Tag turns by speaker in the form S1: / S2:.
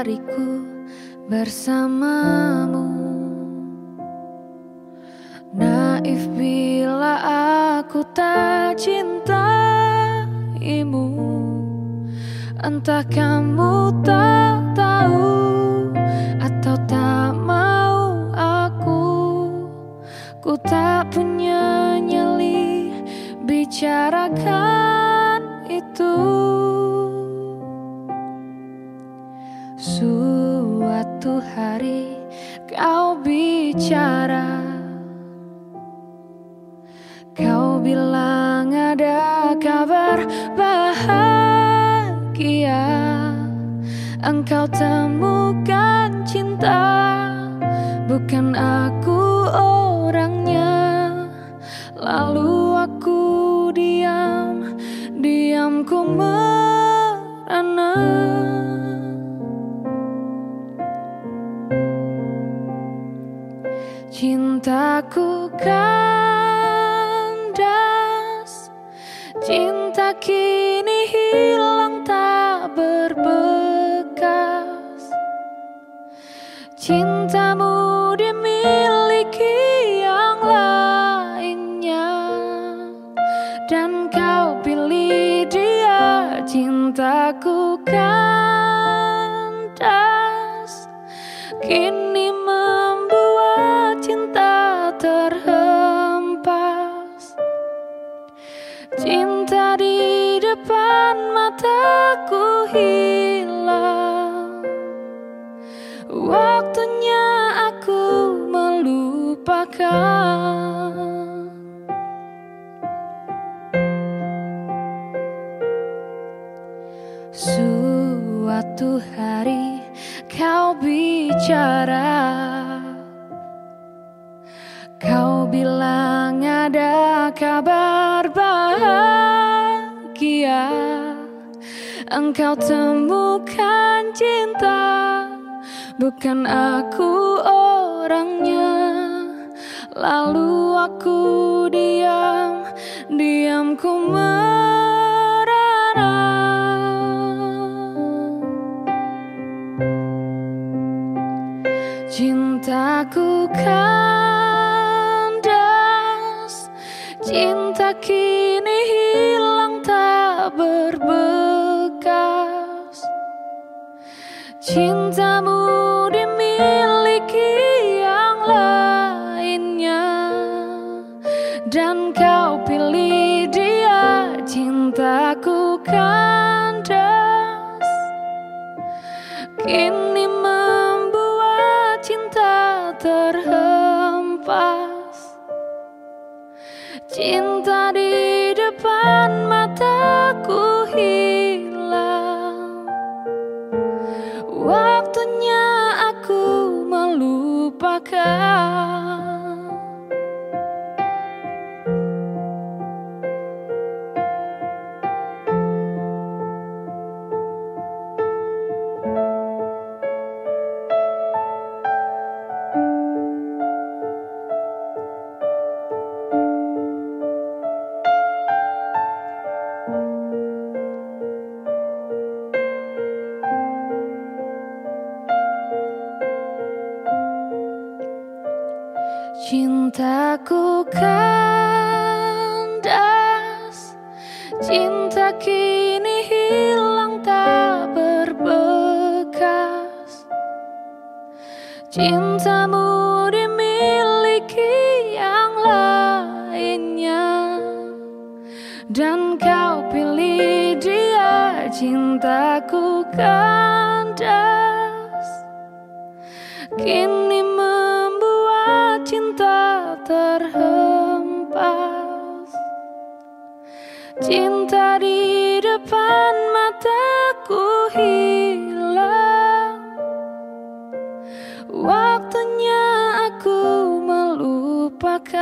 S1: hariku bersamamu. Naif bila aku tak cintaimu Entah kamu tak tahu atau tak mau aku. Ku tak punya nyali bicarakan itu Suatu hari kau bicara. Kau bilang ada kabar bahagia. Engkau temukan cinta. Bukan aku orangnya. Lalu aku diam Diam ku merana Cintaku kandas Cinta kini hilang tak berbekas. Cintamu dimiliki yang lainnya. Dan kau pilih dia Cintaku kandas. Kini membuat Cinta di depan mataku hilang. Waktunya aku melupakan. Suatu hari kau bicara kabar bahagia? Engkau temukan cinta Bukan aku orangnya. Lalu aku diam Diam ku merana. Cintaku kandas Cinta kini hilang tak berbekas. Cintamu dimiliki yang lainnya. Dan kau pilih dia Cintaku kandas. Kini Cinta di depan Cintaku kandas Cinta kini hilang tak berbekas. Cintamu dimiliki yang lainnya Dan kau pilih dia. Cintaku kandas Kini Cinta di depan mataku hilang. Waktunya aku melupakan